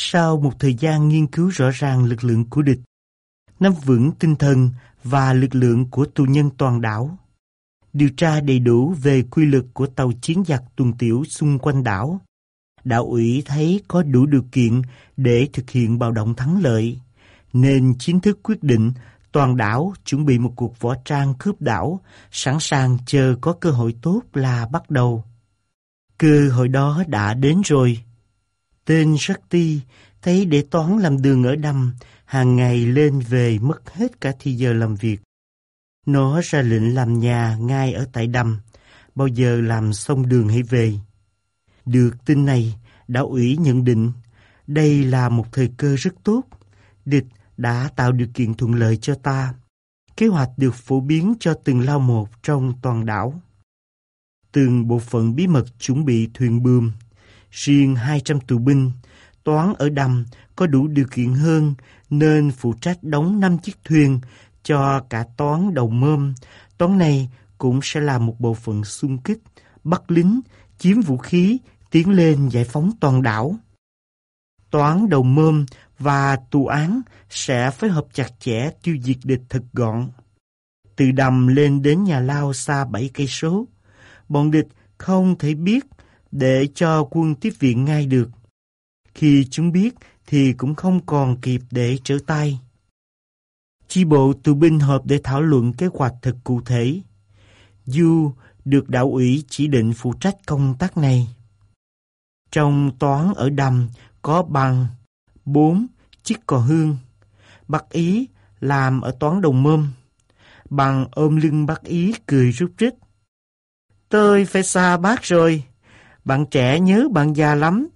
sau một thời gian nghiên cứu rõ ràng lực lượng của địch, nắm vững tinh thần và lực lượng của tù nhân toàn đảo, điều tra đầy đủ về quy luật của tàu chiến giặc tuần tiểu xung quanh đảo. Đạo ủy thấy có đủ điều kiện để thực hiện bạo động thắng lợi, nên chính thức quyết định toàn đảo chuẩn bị một cuộc võ trang cướp đảo, sẵn sàng chờ có cơ hội tốt là bắt đầu. Cơ hội đó đã đến rồi. Tên Shakti thấy để toán làm đường ở đầm, hàng ngày lên về mất hết cả thì giờ làm việc. Nó ra lệnh làm nhà ngay ở tại đầm, bao giờ làm xong đường hãy về. Được tin này, đạo ủy nhận định đây là một thời cơ rất tốt. Địch đã tạo điều kiện thuận lợi cho ta. Kế hoạch được phổ biến cho từng lao một trong toàn đảo. Từng bộ phận bí mật chuẩn bị thuyền bươm. Riêng 200 tù binh, toán ở đầm có đủ điều kiện hơn nên phụ trách đóng 5 chiếc thuyền cho cả toán đầu mơm. Toán này cũng sẽ là một bộ phận xung kích, bắt lính, chiếm vũ khí, tiến lên giải phóng toàn đảo. Toán đầu mơm và tù án sẽ phối hợp chặt chẽ tiêu diệt địch thật gọn. Từ đầm lên đến nhà lao xa 7 cây số, bọn địch không thể biết để cho quân tiếp viện ngay được. Khi chúng biết thì cũng không còn kịp để trở tay. Chi bộ tù binh họp để thảo luận kế hoạch thật cụ thể. Du được đạo ủy chỉ định phụ trách công tác này. Trong toán ở đầm có bằng 4. Chiếc cò hương Bác Ý làm ở toán đồng mâm. Bằng ôm lưng bác Ý cười rút rít. Tôi phải xa bác rồi. Bạn trẻ nhớ bạn già lắm.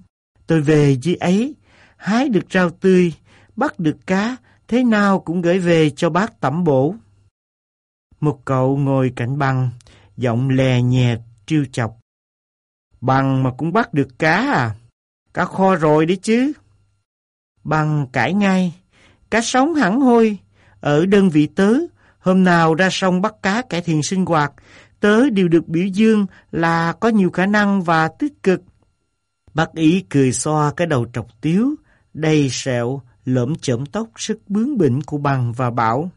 Tôi về dưới ấy, hái được rau tươi, bắt được cá, thế nào cũng gửi về cho bác tẩm bổ. Một cậu ngồi cạnh bằng, giọng lè nhẹ, trêu chọc. Bằng mà cũng bắt được cá à? Cá kho rồi đấy chứ. Bằng cãi ngay, cá sống hẳn hôi, ở đơn vị tớ, hôm nào ra sông bắt cá cải thiện sinh hoạt, tớ đều được biểu dương là có nhiều khả năng và tích cực. Bác ý cười xoa cái đầu trọc tiếu, đầy sẹo, lõm chởm tóc sức bướng bỉnh của bằng và bảo.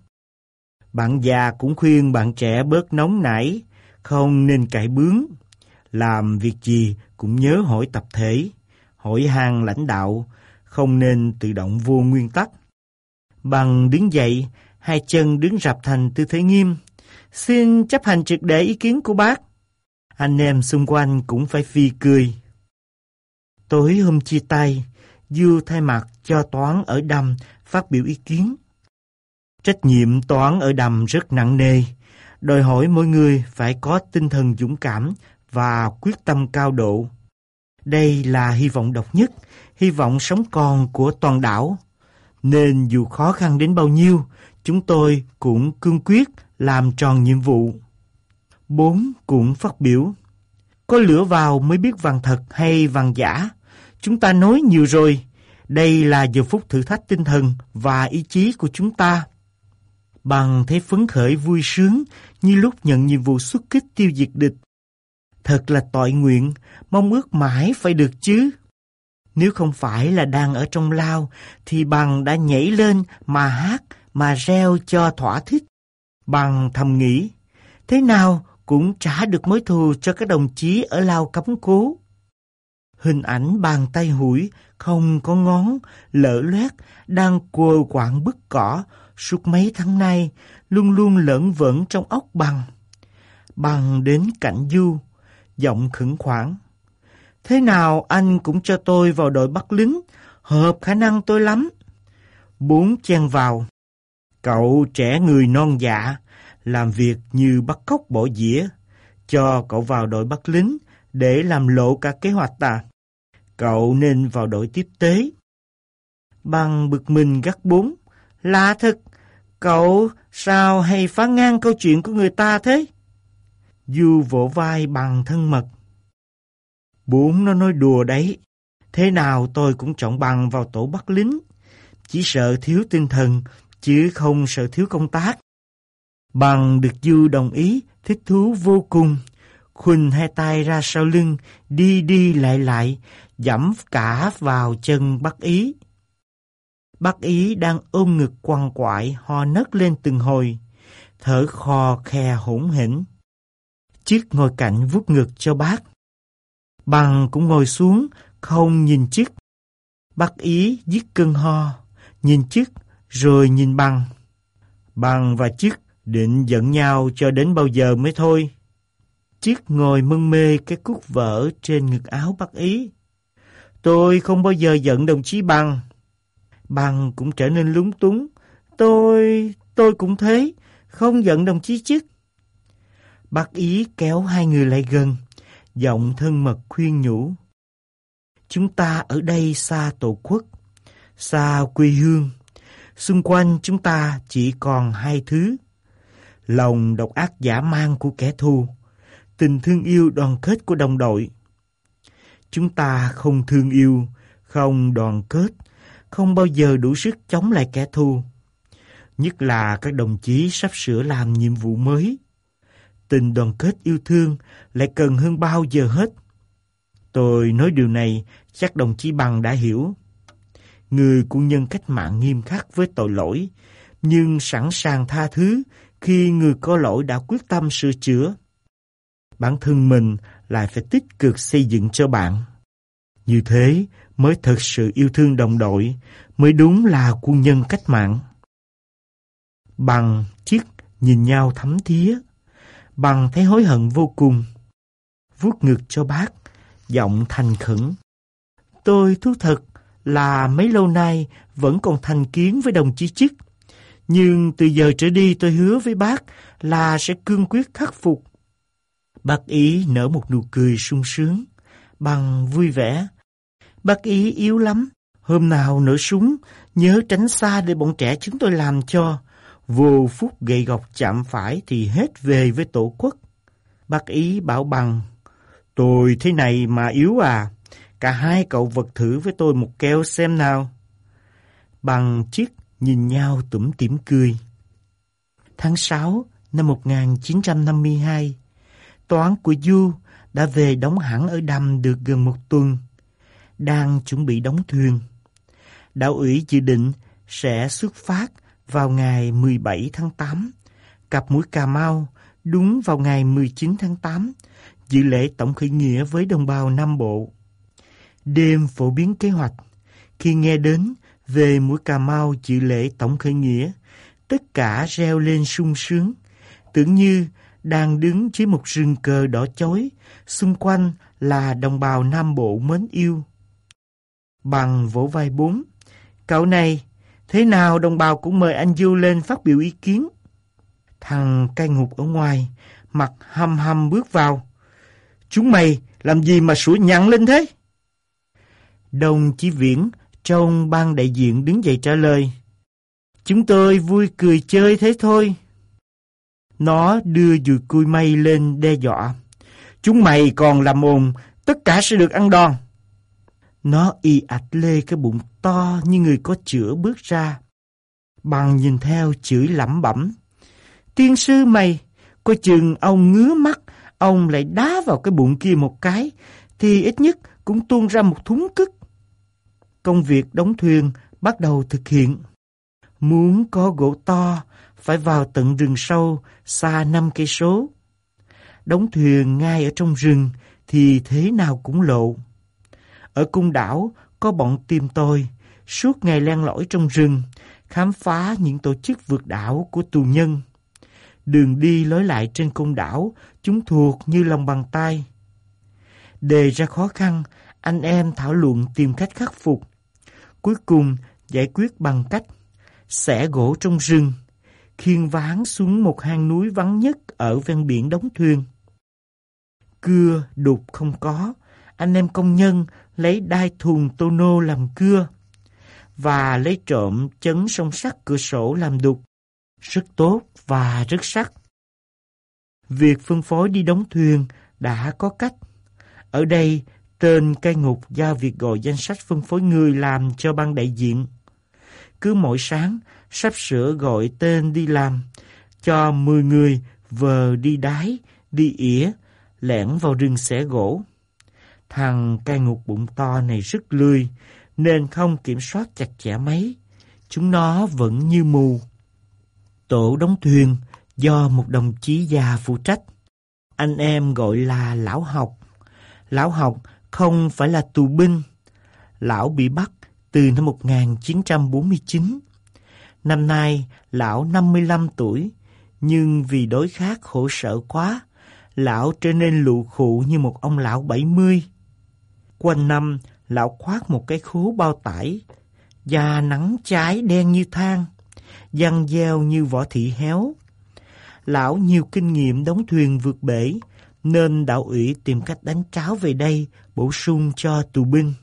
Bạn già cũng khuyên bạn trẻ bớt nóng nảy, không nên cãi bướng. Làm việc gì cũng nhớ hỏi tập thể, hỏi hàng lãnh đạo, không nên tự động vô nguyên tắc. Bằng đứng dậy, hai chân đứng rạp thành tư thế nghiêm. Xin chấp hành trực để ý kiến của bác. Anh em xung quanh cũng phải phi cười. Tối hôm chia tay, Du thay mặt cho toán ở đầm phát biểu ý kiến. Trách nhiệm toán ở đầm rất nặng nề, đòi hỏi mỗi người phải có tinh thần dũng cảm và quyết tâm cao độ. Đây là hy vọng độc nhất, hy vọng sống còn của toàn đảo. Nên dù khó khăn đến bao nhiêu, chúng tôi cũng cương quyết làm tròn nhiệm vụ. Bốn cũng phát biểu. Có lửa vào mới biết vàng thật hay vàng giả. Chúng ta nói nhiều rồi. Đây là giờ phút thử thách tinh thần và ý chí của chúng ta. Bằng thấy phấn khởi vui sướng như lúc nhận nhiệm vụ xuất kích tiêu diệt địch. Thật là tội nguyện, mong ước mãi phải được chứ. Nếu không phải là đang ở trong lao, thì bằng đã nhảy lên mà hát, mà reo cho thỏa thích. Bằng thầm nghĩ, thế nào cũng trả được mối thù cho các đồng chí ở lao cấm cố. Hình ảnh bàn tay hủi, không có ngón, lỡ loét, đang cua quạng bức cỏ suốt mấy tháng nay, luôn luôn lẫn vẫn trong ốc bằng. Bằng đến cạnh du, giọng khẩn khoản. Thế nào anh cũng cho tôi vào đội bắt lính, hợp khả năng tôi lắm. Bốn chen vào. Cậu trẻ người non dạ, làm việc như bắt cóc bỏ dĩa. Cho cậu vào đội bắt lính để làm lộ cả kế hoạch ta. Cậu nên vào đội tiếp tế. Bằng bực mình gắt bốn. Lạ thật, cậu sao hay phá ngang câu chuyện của người ta thế? Du vỗ vai bằng thân mật. Bốn nó nói đùa đấy. Thế nào tôi cũng chọn bằng vào tổ bắt lính. Chỉ sợ thiếu tinh thần, chứ không sợ thiếu công tác. Bằng được Du đồng ý, thích thú vô cùng. Khuỳnh hai tay ra sau lưng, đi đi lại lại, dẫm cả vào chân bác Ý. Bác Ý đang ôm ngực quằn quại ho nấc lên từng hồi, thở khò khe hỗn hỉnh. Chiếc ngồi cạnh vuốt ngực cho bác. Bằng cũng ngồi xuống, không nhìn chiếc. Bác Ý giết cơn ho, nhìn chiếc rồi nhìn bằng. Bằng và chiếc định giận nhau cho đến bao giờ mới thôi. Chiếc ngồi mân mê cái cúc vỡ trên ngực áo bác Ý. Tôi không bao giờ giận đồng chí Bằng. Bằng cũng trở nên lúng túng. Tôi, tôi cũng thế, không giận đồng chí chức. Bác Ý kéo hai người lại gần, giọng thân mật khuyên nhủ. Chúng ta ở đây xa tổ quốc, xa quê hương. Xung quanh chúng ta chỉ còn hai thứ. Lòng độc ác giả mang của kẻ thù, tình thương yêu đoàn kết của đồng đội. Chúng ta không thương yêu, không đoàn kết, không bao giờ đủ sức chống lại kẻ thù. Nhất là các đồng chí sắp sửa làm nhiệm vụ mới. Tình đoàn kết yêu thương lại cần hơn bao giờ hết. Tôi nói điều này chắc đồng chí Bằng đã hiểu. Người quân nhân cách mạng nghiêm khắc với tội lỗi, nhưng sẵn sàng tha thứ khi người có lỗi đã quyết tâm sửa chữa. Bản thân mình lại phải tích cực xây dựng cho bạn. Như thế mới thật sự yêu thương đồng đội, mới đúng là quân nhân cách mạng. Bằng chiếc nhìn nhau thấm thía, bằng thấy hối hận vô cùng. vuốt ngực cho bác, giọng thành khẩn. Tôi thú thật là mấy lâu nay vẫn còn thành kiến với đồng chí chức. Nhưng từ giờ trở đi tôi hứa với bác là sẽ cương quyết khắc phục. Bác ý nở một nụ cười sung sướng, bằng vui vẻ. Bác ý yếu lắm, hôm nào nở súng, nhớ tránh xa để bọn trẻ chúng tôi làm cho. Vô phút gậy gọc chạm phải thì hết về với tổ quốc. Bác ý bảo bằng, tôi thế này mà yếu à, cả hai cậu vật thử với tôi một keo xem nào. Bằng chiếc nhìn nhau tủm tỉm cười. Tháng 6 năm 1952, toán của Du đã về đóng hẳn ở đầm được gần một tuần, đang chuẩn bị đóng thuyền. Đạo ủy dự định sẽ xuất phát vào ngày 17 tháng 8, cặp mũi Cà Mau đúng vào ngày 19 tháng 8, dự lễ tổng khởi nghĩa với đồng bào Nam Bộ. Đêm phổ biến kế hoạch, khi nghe đến về mũi Cà Mau dự lễ tổng khởi nghĩa, tất cả reo lên sung sướng, tưởng như đang đứng dưới một rừng cờ đỏ chói, xung quanh là đồng bào Nam Bộ mến yêu. Bằng vỗ vai bốn, cậu này, thế nào đồng bào cũng mời anh Du lên phát biểu ý kiến. Thằng cai ngục ở ngoài, mặt hăm hăm bước vào. Chúng mày làm gì mà sủa nhặn lên thế? Đồng Chí Viễn trong ban đại diện đứng dậy trả lời. Chúng tôi vui cười chơi thế thôi. Nó đưa dùi cui mây lên đe dọa. Chúng mày còn làm ồn, tất cả sẽ được ăn đòn. Nó y ạch lê cái bụng to như người có chữa bước ra. Bằng nhìn theo chửi lẩm bẩm. Tiên sư mày, coi chừng ông ngứa mắt, ông lại đá vào cái bụng kia một cái, thì ít nhất cũng tuôn ra một thúng cức. Công việc đóng thuyền bắt đầu thực hiện. Muốn có gỗ to, phải vào tận rừng sâu, xa năm cây số. Đóng thuyền ngay ở trong rừng thì thế nào cũng lộ. Ở cung đảo có bọn tìm tôi, suốt ngày len lỏi trong rừng, khám phá những tổ chức vượt đảo của tù nhân. Đường đi lối lại trên cung đảo, chúng thuộc như lòng bàn tay. Đề ra khó khăn, anh em thảo luận tìm cách khắc phục. Cuối cùng, giải quyết bằng cách xẻ gỗ trong rừng, khiêng ván xuống một hang núi vắng nhất ở ven biển đóng thuyền. Cưa đục không có, anh em công nhân lấy đai thùng tô nô làm cưa và lấy trộm chấn song sắt cửa sổ làm đục. Rất tốt và rất sắc. Việc phân phối đi đóng thuyền đã có cách. Ở đây, tên cai ngục giao việc gọi danh sách phân phối người làm cho ban đại diện. Cứ mỗi sáng, sắp sửa gọi tên đi làm, cho 10 người vờ đi đái, đi ỉa, lẻn vào rừng xẻ gỗ. Thằng cai ngục bụng to này rất lười, nên không kiểm soát chặt chẽ mấy. Chúng nó vẫn như mù. Tổ đóng thuyền do một đồng chí già phụ trách. Anh em gọi là lão học. Lão học không phải là tù binh. Lão bị bắt từ năm 1949. Năm nay, lão 55 tuổi, nhưng vì đối khác khổ sở quá, lão trở nên lụ khụ như một ông lão 70. Quanh năm, lão khoác một cái khố bao tải, da nắng cháy đen như than, dăng gieo như vỏ thị héo. Lão nhiều kinh nghiệm đóng thuyền vượt bể, nên đạo ủy tìm cách đánh tráo về đây bổ sung cho tù binh.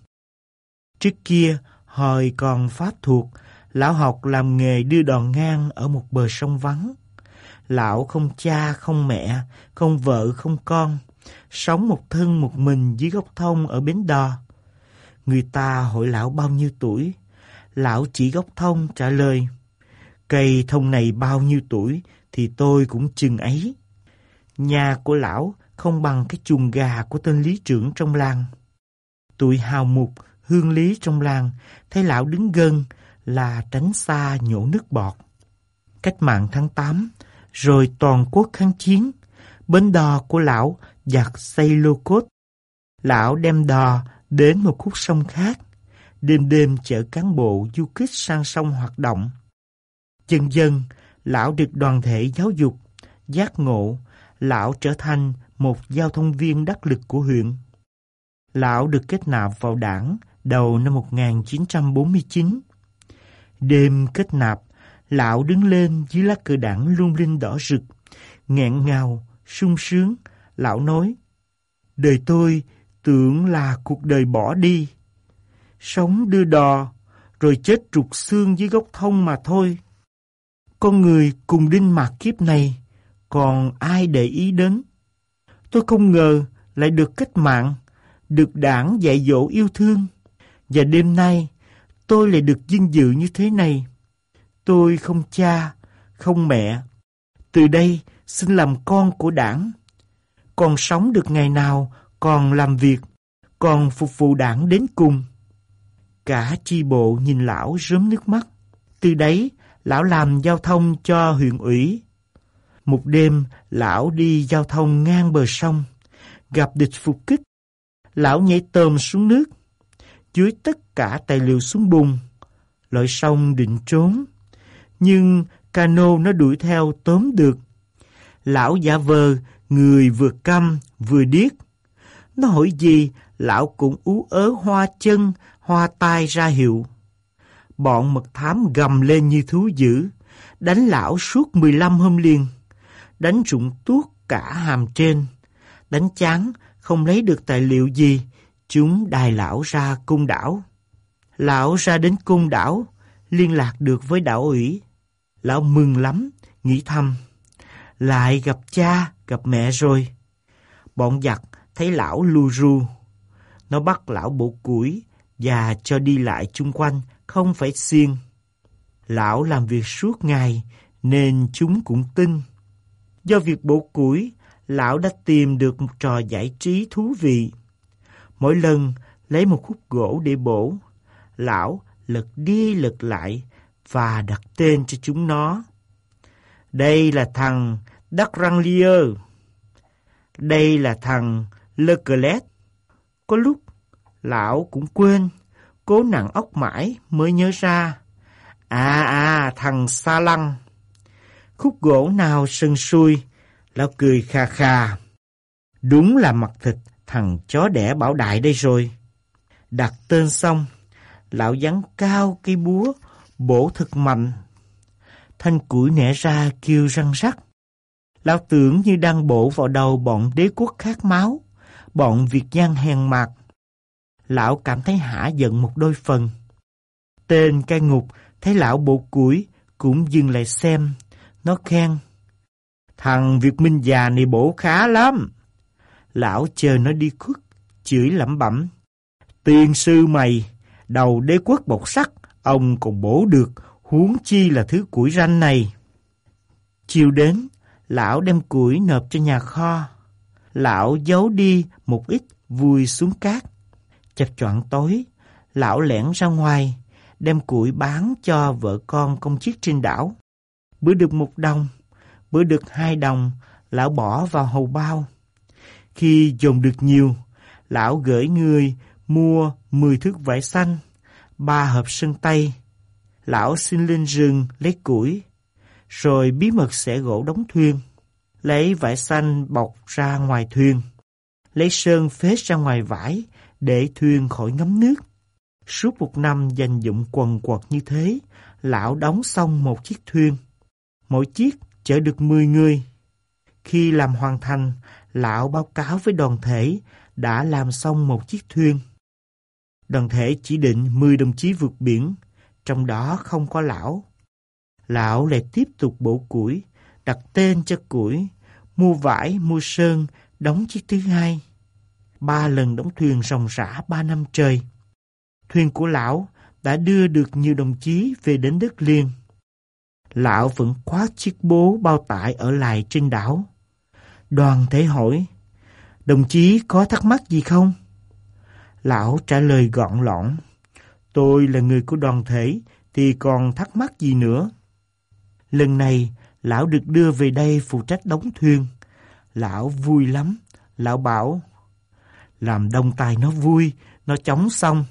Trước kia, hồi còn pháp thuộc, lão học làm nghề đưa đòn ngang ở một bờ sông vắng. Lão không cha, không mẹ, không vợ, không con, sống một thân một mình dưới gốc thông ở bến đò. Người ta hỏi lão bao nhiêu tuổi? Lão chỉ gốc thông trả lời, cây thông này bao nhiêu tuổi thì tôi cũng chừng ấy. Nhà của lão không bằng cái chuồng gà của tên lý trưởng trong làng. Tụi hào mục, hương lý trong làng thấy lão đứng gần là tránh xa nhổ nước bọt. Cách mạng tháng 8, rồi toàn quốc kháng chiến, bến đò của lão giặt xây lô cốt. Lão đem đò đến một khúc sông khác, đêm đêm chở cán bộ du kích sang sông hoạt động. Dần dần, lão được đoàn thể giáo dục, giác ngộ, lão trở thành một giao thông viên đắc lực của huyện. Lão được kết nạp vào đảng đầu năm 1949. Đêm kết nạp, lão đứng lên dưới lá cờ đảng lung linh đỏ rực, nghẹn ngào, sung sướng. Lão nói, đời tôi tưởng là cuộc đời bỏ đi. Sống đưa đò, rồi chết trục xương dưới gốc thông mà thôi. Con người cùng đinh mạc kiếp này, còn ai để ý đến? Tôi không ngờ lại được cách mạng, được đảng dạy dỗ yêu thương. Và đêm nay, tôi lại được vinh dự như thế này. Tôi không cha, không mẹ. Từ đây, xin làm con của đảng. Còn sống được ngày nào, còn làm việc, còn phục vụ đảng đến cùng. Cả chi bộ nhìn lão rớm nước mắt. Từ đấy, lão làm giao thông cho huyện ủy. Một đêm, lão đi giao thông ngang bờ sông, gặp địch phục kích. Lão nhảy tôm xuống nước, dưới tất cả tài liệu xuống bùn. Lội sông định trốn, nhưng cano nó đuổi theo tóm được. Lão giả vờ, người vừa căm vừa điếc. Nó hỏi gì, lão cũng ú ớ hoa chân, hoa tai ra hiệu. Bọn mật thám gầm lên như thú dữ, đánh lão suốt 15 hôm liền. Đánh rụng tuốt cả hàm trên. Đánh chán, không lấy được tài liệu gì, chúng đài lão ra cung đảo. Lão ra đến cung đảo, liên lạc được với đảo ủy. Lão mừng lắm, nghĩ thầm. Lại gặp cha, gặp mẹ rồi. Bọn giặc thấy lão lu ru. Nó bắt lão bộ củi và cho đi lại chung quanh, không phải xiên. Lão làm việc suốt ngày nên chúng cũng tin. Do việc bổ củi, lão đã tìm được một trò giải trí thú vị. Mỗi lần lấy một khúc gỗ để bổ, lão lật đi lật lại và đặt tên cho chúng nó. Đây là thằng Đắc Răng Lier. Đây là thằng Leclerc. Có lúc, lão cũng quên, cố nặng ốc mãi mới nhớ ra. À à, thằng Sa Lăng. Khúc gỗ nào sân xuôi lão cười kha kha. Đúng là mặt thịt thằng chó đẻ bảo đại đây rồi. Đặt tên xong, lão dắn cao cây búa, bổ thật mạnh. Thanh củi nẻ ra kêu răng rắc. Lão tưởng như đang bổ vào đầu bọn đế quốc khát máu, bọn Việt gian hèn mạc. Lão cảm thấy hả giận một đôi phần. Tên cai ngục thấy lão bổ củi cũng dừng lại xem. Nó khen. Thằng Việt Minh già này bổ khá lắm. Lão chờ nó đi khuất, chửi lẩm bẩm. Tiên sư mày, đầu đế quốc bột sắt, ông còn bổ được, huống chi là thứ củi ranh này. Chiều đến, lão đem củi nộp cho nhà kho. Lão giấu đi một ít vùi xuống cát. Chập choạng tối, lão lẻn ra ngoài, đem củi bán cho vợ con công chức trên đảo. Bữa được một đồng, bữa được hai đồng, lão bỏ vào hầu bao. Khi dồn được nhiều, lão gửi người mua 10 thước vải xanh, ba hộp sân tây. Lão xin lên rừng lấy củi, rồi bí mật sẽ gỗ đóng thuyền. Lấy vải xanh bọc ra ngoài thuyền, lấy sơn phết ra ngoài vải để thuyền khỏi ngấm nước. Suốt một năm dành dụng quần quật như thế, lão đóng xong một chiếc thuyền. Mỗi chiếc chở được 10 người. Khi làm hoàn thành, lão báo cáo với đoàn thể đã làm xong một chiếc thuyền. Đoàn thể chỉ định 10 đồng chí vượt biển, trong đó không có lão. Lão lại tiếp tục bổ củi, đặt tên cho củi, mua vải, mua sơn, đóng chiếc thứ hai. Ba lần đóng thuyền ròng rã ba năm trời. Thuyền của lão đã đưa được nhiều đồng chí về đến đất liền. Lão vẫn khoác chiếc bố bao tải ở lại trên đảo. Đoàn thể hỏi, đồng chí có thắc mắc gì không? Lão trả lời gọn lõn, tôi là người của đoàn thể thì còn thắc mắc gì nữa? Lần này, lão được đưa về đây phụ trách đóng thuyền. Lão vui lắm, lão bảo, làm đông tài nó vui, nó chóng xong.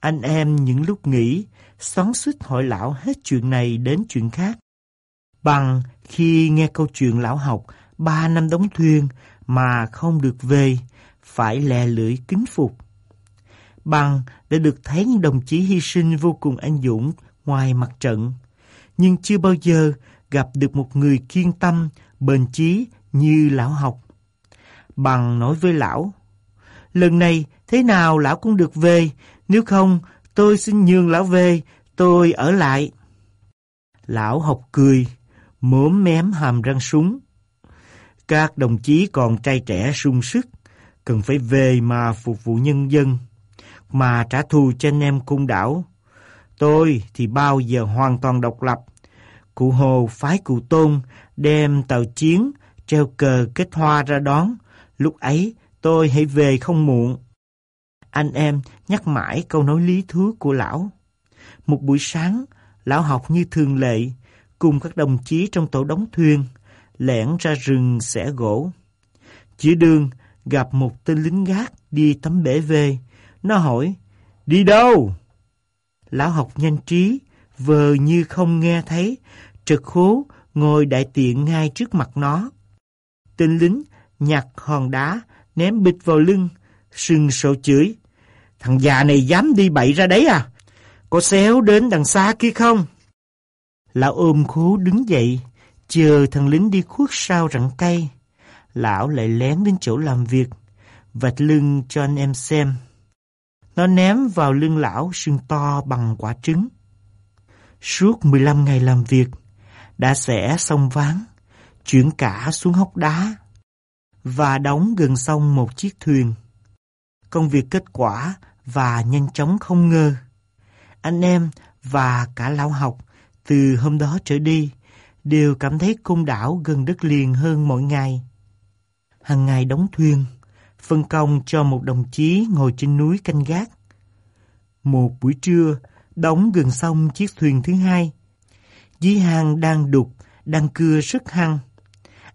Anh em những lúc nghỉ, xoắn suýt hỏi lão hết chuyện này đến chuyện khác. Bằng khi nghe câu chuyện lão học ba năm đóng thuyền mà không được về, phải lè lưỡi kính phục. Bằng đã được thấy những đồng chí hy sinh vô cùng anh dũng ngoài mặt trận, nhưng chưa bao giờ gặp được một người kiên tâm, bền chí như lão học. Bằng nói với lão, lần này thế nào lão cũng được về, nếu không tôi xin nhường lão về, tôi ở lại. Lão học cười, mốm mém hàm răng súng. Các đồng chí còn trai trẻ sung sức, cần phải về mà phục vụ nhân dân, mà trả thù cho anh em cung đảo. Tôi thì bao giờ hoàn toàn độc lập. Cụ Hồ phái cụ Tôn đem tàu chiến, treo cờ kết hoa ra đón. Lúc ấy tôi hãy về không muộn. Anh em nhắc mãi câu nói lý thú của lão. Một buổi sáng, lão học như thường lệ, cùng các đồng chí trong tổ đóng thuyền, lẻn ra rừng xẻ gỗ. Chỉ đường gặp một tên lính gác đi tắm bể về. Nó hỏi, đi đâu? Lão học nhanh trí, vờ như không nghe thấy, trực khố ngồi đại tiện ngay trước mặt nó. Tên lính nhặt hòn đá, ném bịch vào lưng, sừng sổ chửi. Thằng già này dám đi bậy ra đấy à? Có xéo đến đằng xa kia không? Lão ôm khố đứng dậy, chờ thằng lính đi khuất sau rặng cây. Lão lại lén đến chỗ làm việc, vạch lưng cho anh em xem. Nó ném vào lưng lão sưng to bằng quả trứng. Suốt 15 ngày làm việc, đã xẻ xong ván, chuyển cả xuống hốc đá và đóng gần xong một chiếc thuyền. Công việc kết quả và nhanh chóng không ngờ. Anh em và cả lão học từ hôm đó trở đi đều cảm thấy côn đảo gần đất liền hơn mỗi ngày. Hằng ngày đóng thuyền, phân công cho một đồng chí ngồi trên núi canh gác. Một buổi trưa, đóng gần xong chiếc thuyền thứ hai. Dí hàng đang đục, đang cưa rất hăng.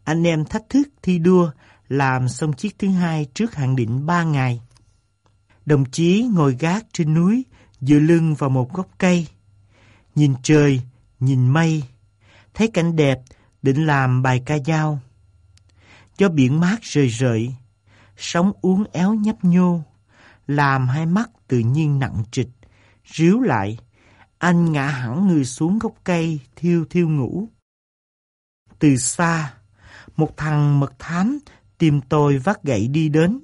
Anh em thách thức thi đua làm xong chiếc thứ hai trước hạn định ba ngày. Đồng chí ngồi gác trên núi, dựa lưng vào một gốc cây. Nhìn trời, nhìn mây, thấy cảnh đẹp, định làm bài ca dao. Cho biển mát rời rợi, sóng uốn éo nhấp nhô, làm hai mắt tự nhiên nặng trịch, ríu lại. Anh ngã hẳn người xuống gốc cây, thiêu thiêu ngủ. Từ xa, một thằng mật thám tìm tôi vác gậy đi đến.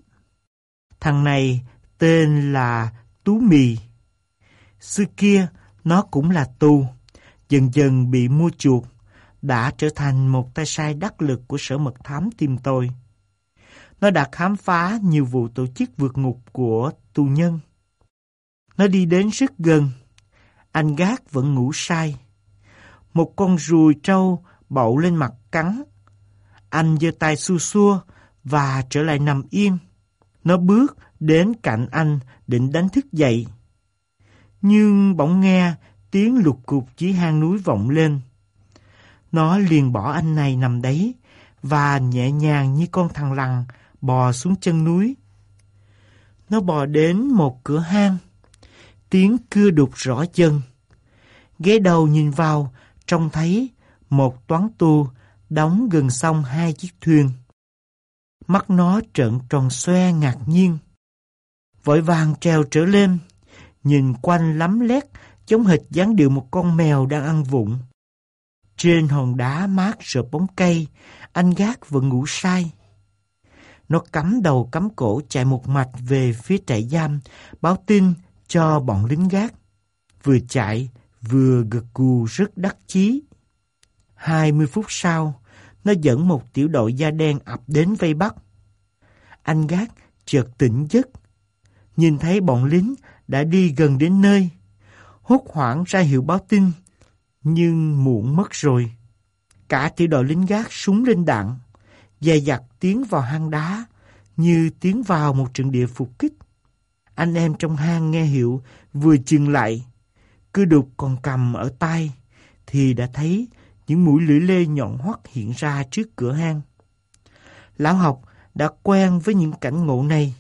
Thằng này tên là Tú Mì. Xưa kia, nó cũng là tù, dần dần bị mua chuộc, đã trở thành một tay sai đắc lực của sở mật thám tìm tôi. Nó đã khám phá nhiều vụ tổ chức vượt ngục của tù nhân. Nó đi đến rất gần. Anh gác vẫn ngủ say. Một con ruồi trâu bậu lên mặt cắn. Anh giơ tay xua xua và trở lại nằm yên. Nó bước đến cạnh anh định đánh thức dậy. Nhưng bỗng nghe tiếng lục cục chỉ hang núi vọng lên. Nó liền bỏ anh này nằm đấy và nhẹ nhàng như con thằng lằn bò xuống chân núi. Nó bò đến một cửa hang. Tiếng cưa đục rõ chân. Ghé đầu nhìn vào, trông thấy một toán tu đóng gần sông hai chiếc thuyền. Mắt nó trợn tròn xoe ngạc nhiên. Vội vàng trèo trở lên, nhìn quanh lắm lét giống hệt dáng điệu một con mèo đang ăn vụng. Trên hòn đá mát rợp bóng cây, anh gác vẫn ngủ say. Nó cắm đầu cắm cổ chạy một mạch về phía trại giam, báo tin cho bọn lính gác. Vừa chạy, vừa gật gù rất đắc chí. Hai mươi phút sau, nó dẫn một tiểu đội da đen ập đến vây bắt. Anh gác chợt tỉnh giấc, nhìn thấy bọn lính đã đi gần đến nơi. Hốt hoảng ra hiệu báo tin, nhưng muộn mất rồi. Cả tiểu đội lính gác súng lên đạn, dè dặt tiến vào hang đá, như tiến vào một trận địa phục kích. Anh em trong hang nghe hiệu vừa chừng lại, cứ đục còn cầm ở tay, thì đã thấy những mũi lưỡi lê nhọn hoắt hiện ra trước cửa hang. Lão học đã quen với những cảnh ngộ này,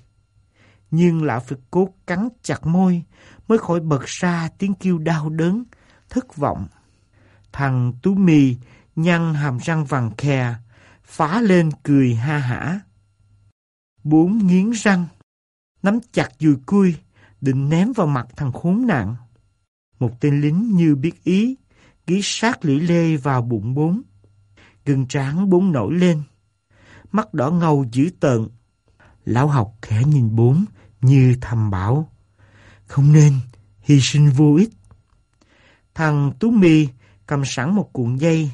nhưng lão phải cố cắn chặt môi mới khỏi bật ra tiếng kêu đau đớn, thất vọng. Thằng Tú Mì nhăn hàm răng vàng khè, phá lên cười ha hả. Bốn nghiến răng, nắm chặt dùi cui, định ném vào mặt thằng khốn nạn. Một tên lính như biết ý, ghi sát lưỡi lê vào bụng bốn. Gừng tráng bốn nổi lên, mắt đỏ ngầu dữ tợn. Lão học khẽ nhìn bốn như thầm bảo, không nên hy sinh vô ích. Thằng Tú Mi cầm sẵn một cuộn dây,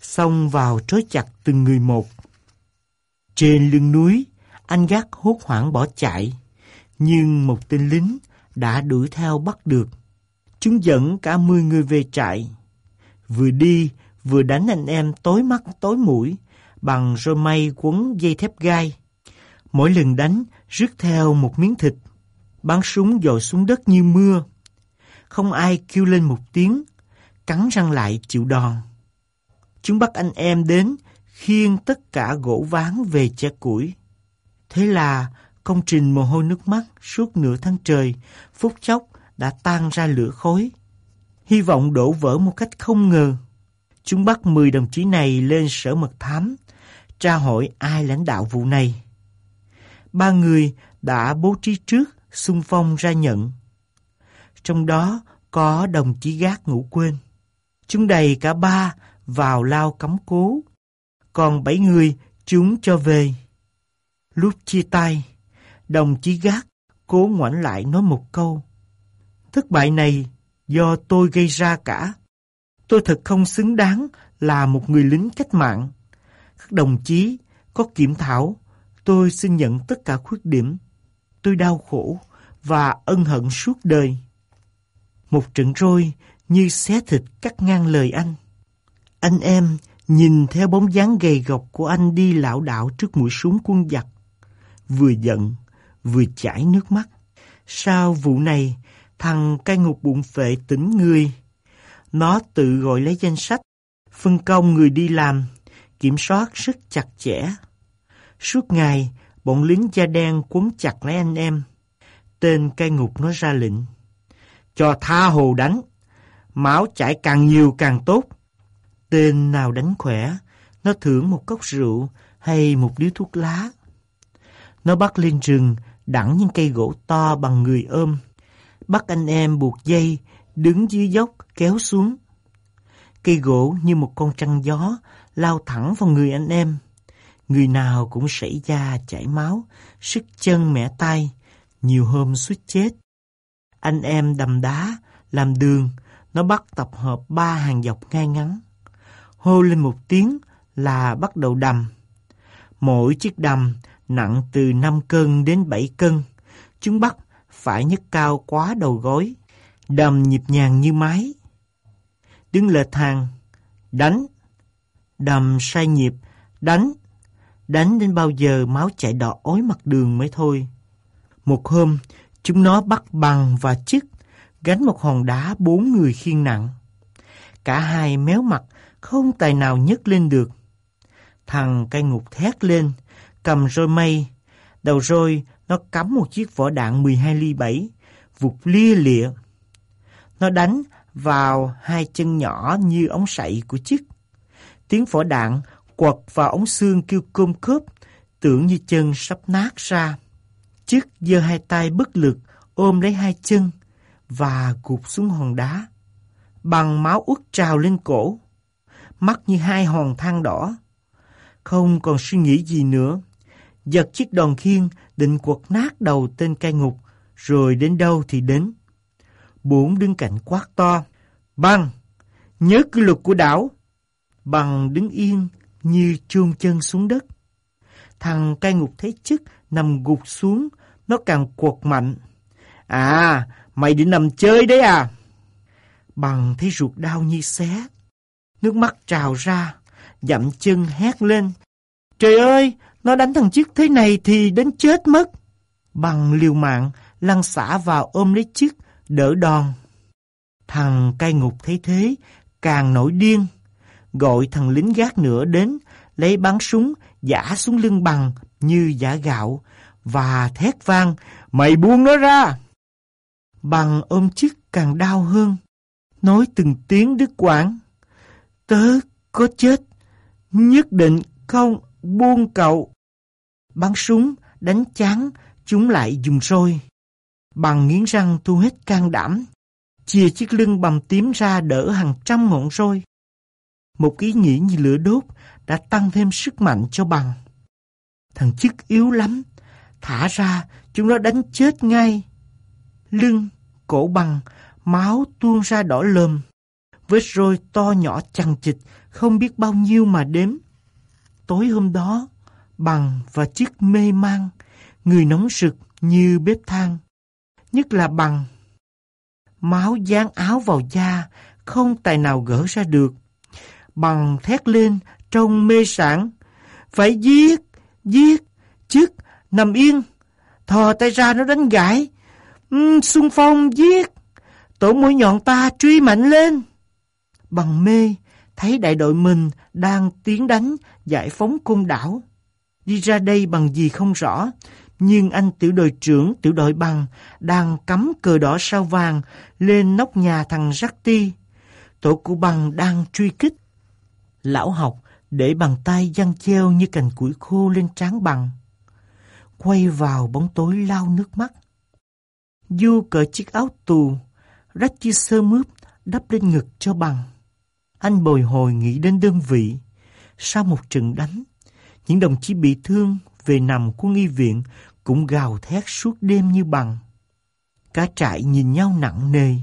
xông vào trói chặt từng người một. Trên lưng núi, anh gác hốt hoảng bỏ chạy, nhưng một tên lính đã đuổi theo bắt được. Chúng dẫn cả mươi người về trại. Vừa đi, vừa đánh anh em tối mắt tối mũi, bằng roi mây quấn dây thép gai. Mỗi lần đánh, rước theo một miếng thịt. Bắn súng dội xuống đất như mưa. Không ai kêu lên một tiếng, cắn răng lại chịu đòn. Chúng bắt anh em đến, khiêng tất cả gỗ ván về che củi. Thế là công trình mồ hôi nước mắt suốt nửa tháng trời, phút chốc đã tan ra lửa khối. Hy vọng đổ vỡ một cách không ngờ. Chúng bắt 10 đồng chí này lên sở mật thám, tra hỏi ai lãnh đạo vụ này. Ba người đã bố trí trước, xung phong ra nhận. Trong đó có đồng chí gác ngủ quên. Chúng đầy cả ba vào lao cắm cố. Còn bảy người chúng cho về. Lúc chia tay, đồng chí gác cố ngoảnh lại nói một câu. Thất bại này do tôi gây ra cả. Tôi thật không xứng đáng là một người lính cách mạng. Các đồng chí có kiểm thảo, tôi xin nhận tất cả khuyết điểm. Tôi đau khổ và ân hận suốt đời. Một trận roi như xé thịt cắt ngang lời anh. Anh em nhìn theo bóng dáng gầy gộc của anh đi lảo đảo trước mũi súng quân giặc. Vừa giận, vừa chảy nước mắt. Sau vụ này, thằng cai ngục bụng phệ tỉnh người. Nó tự gọi lấy danh sách, phân công người đi làm, kiểm soát rất chặt chẽ. Suốt ngày, bọn lính da đen quấn chặt lấy anh em. Tên cai ngục nó ra lệnh. Cho tha hồ đánh. Máu chảy càng nhiều càng tốt. Tên nào đánh khỏe, nó thưởng một cốc rượu hay một điếu thuốc lá. Nó bắt lên rừng, đẳng những cây gỗ to bằng người ôm. Bắt anh em buộc dây, đứng dưới dốc, kéo xuống. Cây gỗ như một con trăng gió, lao thẳng vào người anh em. Người nào cũng sảy da, chảy máu, sức chân mẻ tay, nhiều hôm suýt chết. Anh em đầm đá, làm đường, nó bắt tập hợp ba hàng dọc ngay ngắn. Hô lên một tiếng là bắt đầu đầm. Mỗi chiếc đầm nặng từ 5 cân đến 7 cân. Chúng bắt phải nhấc cao quá đầu gối, đầm nhịp nhàng như máy. Đứng lệch hàng, đánh. Đầm sai nhịp, đánh. Đánh đến bao giờ máu chảy đỏ ối mặt đường mới thôi. Một hôm, chúng nó bắt bằng và chức, gánh một hòn đá bốn người khiên nặng. Cả hai méo mặt, không tài nào nhấc lên được. Thằng cây ngục thét lên, cầm roi mây. Đầu roi nó cắm một chiếc vỏ đạn 12 ly 7, vụt lia lịa. Nó đánh vào hai chân nhỏ như ống sậy của chiếc. Tiếng vỏ đạn quật vào ống xương kêu cơm cớp, tưởng như chân sắp nát ra. Chiếc giơ hai tay bất lực, ôm lấy hai chân và gục xuống hòn đá. Bằng máu ướt trào lên cổ, mắt như hai hòn than đỏ. Không còn suy nghĩ gì nữa, giật chiếc đòn khiên định quật nát đầu tên cai ngục, rồi đến đâu thì đến. Bốn đứng cạnh quát to. Bằng, nhớ quy luật của đảo. Bằng đứng yên như chôn chân xuống đất. Thằng cai ngục thấy chức nằm gục xuống, nó càng quật mạnh. À, mày định nằm chơi đấy à? Bằng thấy ruột đau như xé. Nước mắt trào ra, dậm chân hét lên. Trời ơi, nó đánh thằng chiếc thế này thì đến chết mất. Bằng liều mạng, lăn xả vào ôm lấy chiếc, đỡ đòn. Thằng cai ngục thấy thế, càng nổi điên. Gọi thằng lính gác nữa đến, lấy bắn súng, giả xuống lưng bằng như giả gạo, và thét vang, mày buông nó ra. Bằng ôm chiếc càng đau hơn, nói từng tiếng đứt quãng. Tớ có chết, nhất định không buông cậu. Bắn súng, đánh chán, chúng lại dùng roi. Bằng nghiến răng thu hết can đảm, chia chiếc lưng bầm tím ra đỡ hàng trăm ngọn roi. Một ý nghĩ như lửa đốt đã tăng thêm sức mạnh cho bằng. Thằng chức yếu lắm, thả ra chúng nó đánh chết ngay. Lưng, cổ bằng, máu tuôn ra đỏ lơm. Vết roi to nhỏ chằng chịt, không biết bao nhiêu mà đếm. Tối hôm đó, bằng và chiếc mê mang, người nóng rực như bếp than. Nhất là bằng. Máu dán áo vào da, không tài nào gỡ ra được. Bằng thét lên trong mê sản. Phải giết, giết, chức, nằm yên. Thò tay ra nó đánh gãi. Uhm, xung phong giết. Tổ mũi nhọn ta truy mạnh lên. Bằng mê, thấy đại đội mình đang tiến đánh giải phóng côn đảo. Đi ra đây bằng gì không rõ, nhưng anh tiểu đội trưởng tiểu đội bằng đang cắm cờ đỏ sao vàng lên nóc nhà thằng Ti. Tổ của bằng đang truy kích. Lão học để bàn tay giăng treo như cành củi khô lên trán bằng. Quay vào bóng tối lau nước mắt. Du cởi chiếc áo tù, rách chiếc sơ mướp đắp lên ngực cho bằng. Anh bồi hồi nghĩ đến đơn vị. Sau một trận đánh, những đồng chí bị thương về nằm của nghi viện cũng gào thét suốt đêm như bằng. Cả trại nhìn nhau nặng nề,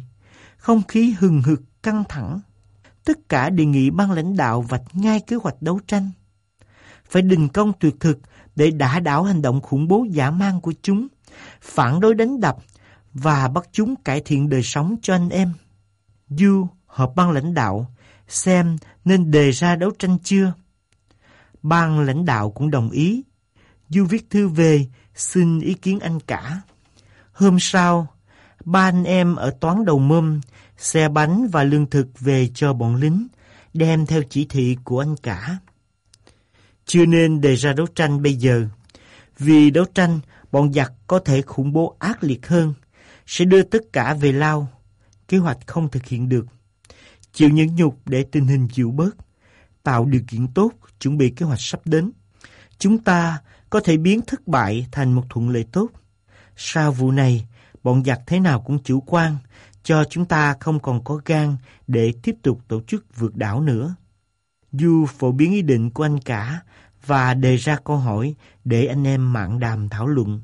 không khí hừng hực căng thẳng. Tất cả đề nghị ban lãnh đạo vạch ngay kế hoạch đấu tranh. Phải đình công tuyệt thực để đả đảo hành động khủng bố giả mang của chúng, phản đối đánh đập và bắt chúng cải thiện đời sống cho anh em. Du họp ban lãnh đạo xem nên đề ra đấu tranh chưa. Ban lãnh đạo cũng đồng ý. Du viết thư về xin ý kiến anh cả. Hôm sau, ba anh em ở toán đầu mâm, xe bánh và lương thực về cho bọn lính, đem theo chỉ thị của anh cả. Chưa nên đề ra đấu tranh bây giờ, vì đấu tranh bọn giặc có thể khủng bố ác liệt hơn, sẽ đưa tất cả về lao. Kế hoạch không thực hiện được. Chịu nhẫn nhục để tình hình dịu bớt, tạo điều kiện tốt, chuẩn bị kế hoạch sắp đến. Chúng ta có thể biến thất bại thành một thuận lợi tốt. Sau vụ này, bọn giặc thế nào cũng chủ quan, cho chúng ta không còn có gan để tiếp tục tổ chức vượt đảo nữa. Du phổ biến ý định của anh cả và đề ra câu hỏi để anh em mạng đàm thảo luận.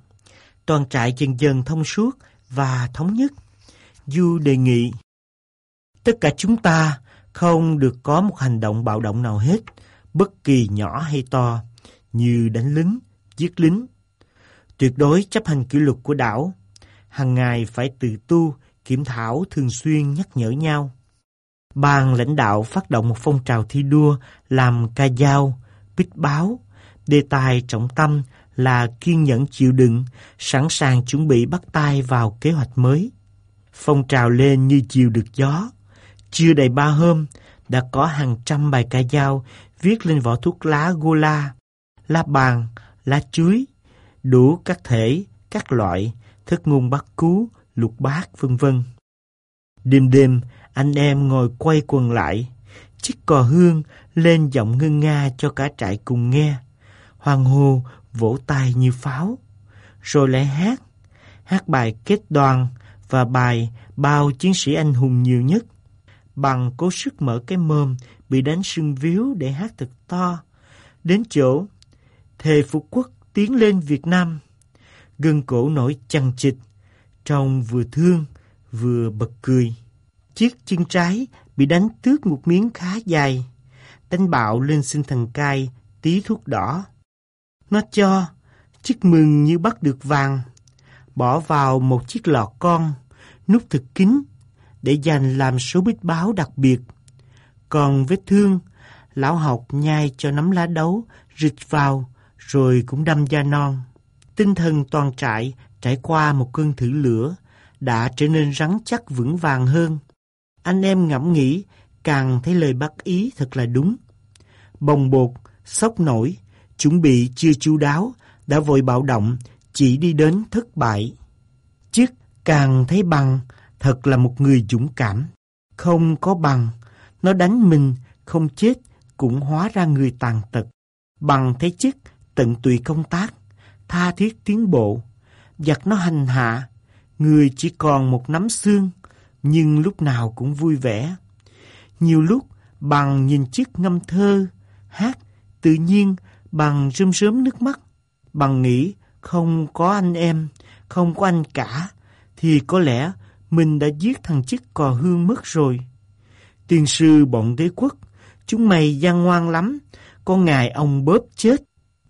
Toàn trại dần dần thông suốt và thống nhất. Du đề nghị tất cả chúng ta không được có một hành động bạo động nào hết, bất kỳ nhỏ hay to, như đánh lính, giết lính. Tuyệt đối chấp hành kỷ luật của đảo. Hàng ngày phải tự tu, kiểm thảo thường xuyên nhắc nhở nhau. Ban lãnh đạo phát động một phong trào thi đua làm ca dao, bích báo. Đề tài trọng tâm là kiên nhẫn chịu đựng, sẵn sàng chuẩn bị bắt tay vào kế hoạch mới. Phong trào lên như chiều được gió. Chưa đầy ba hôm, đã có hàng trăm bài ca dao viết lên vỏ thuốc lá gola, lá bàn, lá chuối, đủ các thể, các loại, thức ngôn bắt cú, lục bát, vân vân. Đêm đêm, anh em ngồi quay quần lại, chiếc cò hương lên giọng ngân nga cho cả trại cùng nghe. Hoàng hô vỗ tay như pháo, rồi lại hát, hát bài kết đoàn và bài bao chiến sĩ anh hùng nhiều nhất. Bằng cố sức mở cái mồm bị đánh sưng víu để hát thật to. Đến chỗ, thề phục quốc tiến lên Việt Nam. Gân cổ nổi chằng chịt, trông vừa thương vừa bật cười. Chiếc chân trái bị đánh tước một miếng khá dài. Đánh bạo lên xin thần cai tí thuốc đỏ. Nó cho, chiếc mừng như bắt được vàng. Bỏ vào một chiếc lọ con, nút thật kín, để dành làm số bích báo đặc biệt. Còn vết thương, lão học nhai cho nắm lá đấu, rịch vào, rồi cũng đâm da non. Tinh thần toàn trại trải qua một cơn thử lửa, đã trở nên rắn chắc vững vàng hơn. Anh em ngẫm nghĩ, càng thấy lời bác ý thật là đúng. Bồng bột, sốc nổi, chuẩn bị chưa chu đáo, đã vội bạo động, chỉ đi đến thất bại. Chức càng thấy bằng, thật là một người dũng cảm. Không có bằng, nó đánh mình, không chết, cũng hóa ra người tàn tật. Bằng thấy chức, tận tụy công tác, tha thiết tiến bộ. Giặc nó hành hạ, người chỉ còn một nắm xương, nhưng lúc nào cũng vui vẻ. Nhiều lúc, bằng nhìn chiếc ngâm thơ, hát, tự nhiên bằng rơm rớm nước mắt. Bằng nghĩ không có anh em, không có anh cả, thì có lẽ mình đã giết thằng chức cò hương mất rồi. Tiên sư bọn đế quốc, chúng mày gian ngoan lắm, con ngài ông bóp chết,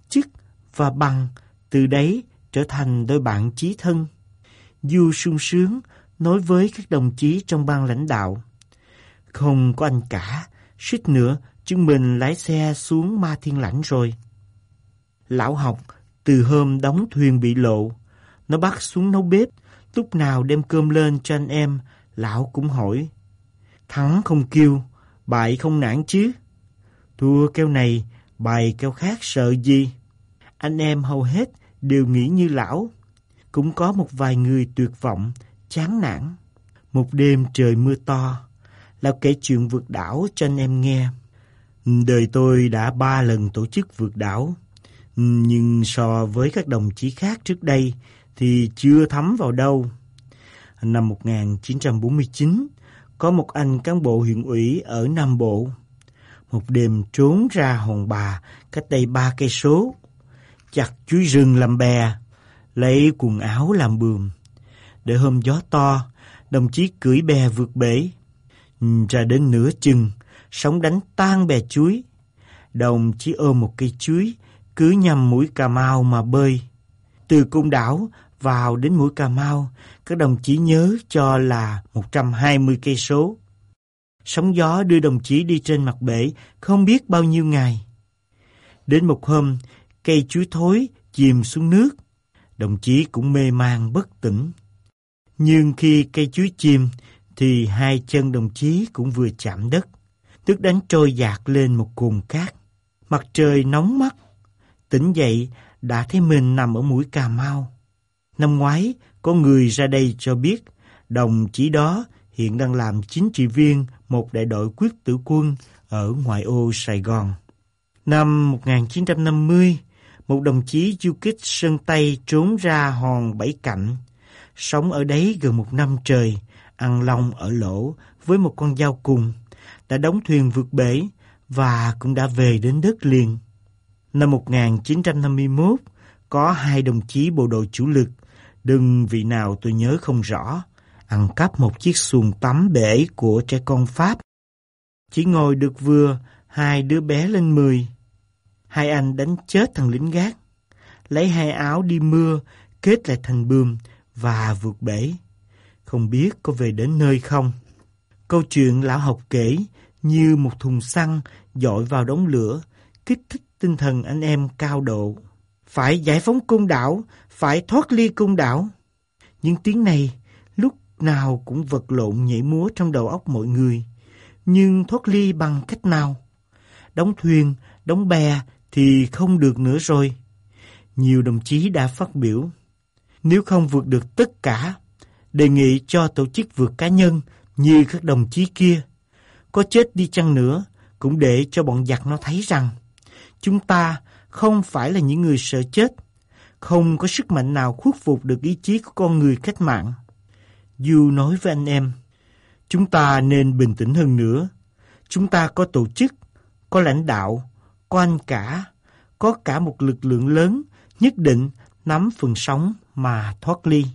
chức và bằng, từ đấy trở thành đôi bạn chí thân. Du sung sướng nói với các đồng chí trong ban lãnh đạo. Không có anh cả, suýt nữa chúng mình lái xe xuống ma thiên lãnh rồi. Lão học từ hôm đóng thuyền bị lộ, nó bắt xuống nấu bếp, lúc nào đem cơm lên cho anh em, lão cũng hỏi. Thắng không kêu, bại không nản chứ. Thua kêu này, bại kêu khác sợ gì? Anh em hầu hết đều nghĩ như lão. Cũng có một vài người tuyệt vọng, chán nản. Một đêm trời mưa to, lão kể chuyện vượt đảo cho anh em nghe. Ừ, đời tôi đã ba lần tổ chức vượt đảo, ừ, nhưng so với các đồng chí khác trước đây thì chưa thấm vào đâu. Năm 1949, có một anh cán bộ huyện ủy ở Nam Bộ. Một đêm trốn ra Hòn Bà, cách đây ba cây số, chặt chuối rừng làm bè, lấy quần áo làm bườm. Để hôm gió to, đồng chí cưỡi bè vượt bể. Ra đến nửa chừng, sóng đánh tan bè chuối. Đồng chí ôm một cây chuối, cứ nhằm mũi Cà Mau mà bơi. Từ cung đảo vào đến mũi Cà Mau, các đồng chí nhớ cho là 120 cây số. Sóng gió đưa đồng chí đi trên mặt bể không biết bao nhiêu ngày. Đến một hôm, cây chuối thối chìm xuống nước. Đồng chí cũng mê man bất tỉnh. Nhưng khi cây chuối chìm, thì hai chân đồng chí cũng vừa chạm đất. Tức đánh trôi dạt lên một cồn cát. Mặt trời nóng mắt. Tỉnh dậy, đã thấy mình nằm ở mũi Cà Mau. Năm ngoái, có người ra đây cho biết, đồng chí đó hiện đang làm chính trị viên một đại đội quyết tử quân ở ngoại ô Sài Gòn. Năm 1950, một đồng chí du kích Sơn Tây trốn ra hòn Bảy Cạnh, sống ở đấy gần một năm trời, ăn long ở lỗ với một con dao cùng, đã đóng thuyền vượt bể và cũng đã về đến đất liền. Năm 1951, có hai đồng chí bộ đội chủ lực, đừng vị nào tôi nhớ không rõ, ăn cắp một chiếc xuồng tắm bể của trẻ con Pháp. Chỉ ngồi được vừa, hai đứa bé lên mười. Hai anh đánh chết thằng lính gác, lấy hai áo đi mưa, kết lại thành bươm và vượt bể. Không biết có về đến nơi không? Câu chuyện lão học kể như một thùng xăng dội vào đống lửa, kích thích tinh thần anh em cao độ. phải giải phóng côn đảo, phải thoát ly côn đảo. Những tiếng này lúc nào cũng vật lộn nhảy múa trong đầu óc mọi người. Nhưng thoát ly bằng cách nào? Đóng thuyền, đóng bè thì không được nữa rồi. Nhiều đồng chí đã phát biểu. Nếu không vượt được tất cả, đề nghị cho tổ chức vượt cá nhân như các đồng chí kia. Có chết đi chăng nữa, cũng để cho bọn giặc nó thấy rằng chúng ta không phải là những người sợ chết, không có sức mạnh nào khuất phục được ý chí của con người cách mạng. Du nói với anh em, chúng ta nên bình tĩnh hơn nữa. Chúng ta có tổ chức, có lãnh đạo, có anh cả, có cả một lực lượng lớn nhất định nắm phần sóng mà thoát ly.